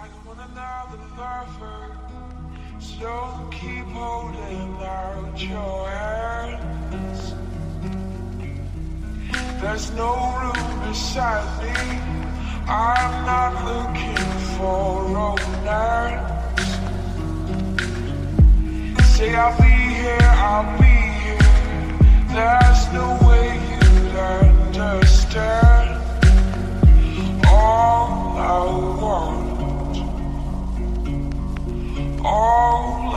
I don't want another lover, so keep holding out your hands. There's no room beside me. I'm not looking for romance. Say I'll be here, I'll be here. There's no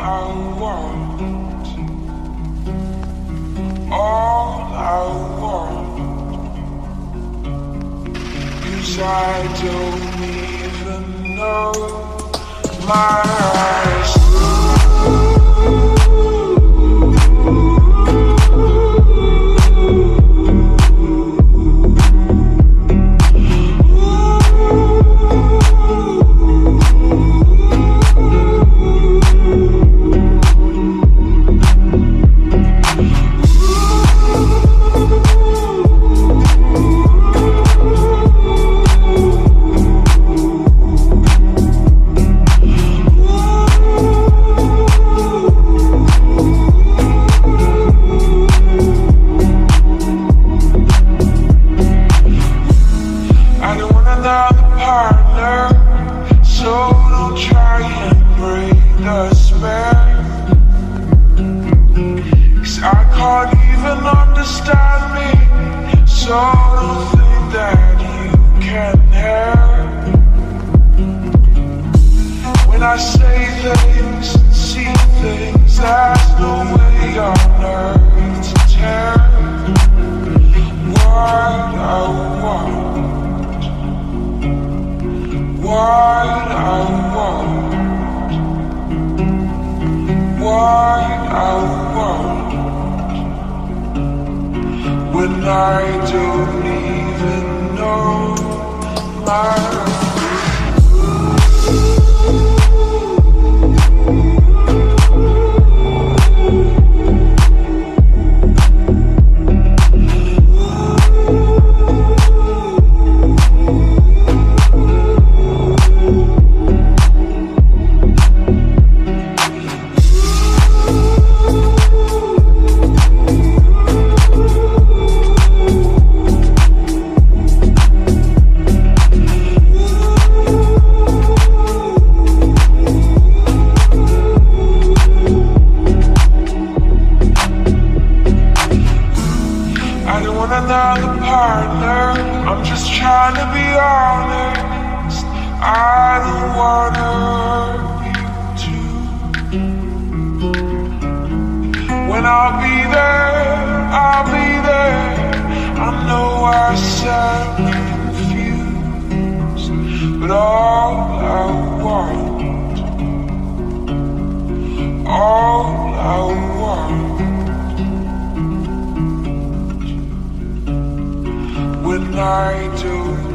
I want, all I want. Cause I don't even know my eyes. Can't even understand me, so don't think that you can help. When I say things and see things, there's no way on earth I don't even know my. Want another partner. I'm just trying to be honest. I don't wanna you too. When I'll be there, I'll be there. I know I sound confused, but all I want, all I want. I don't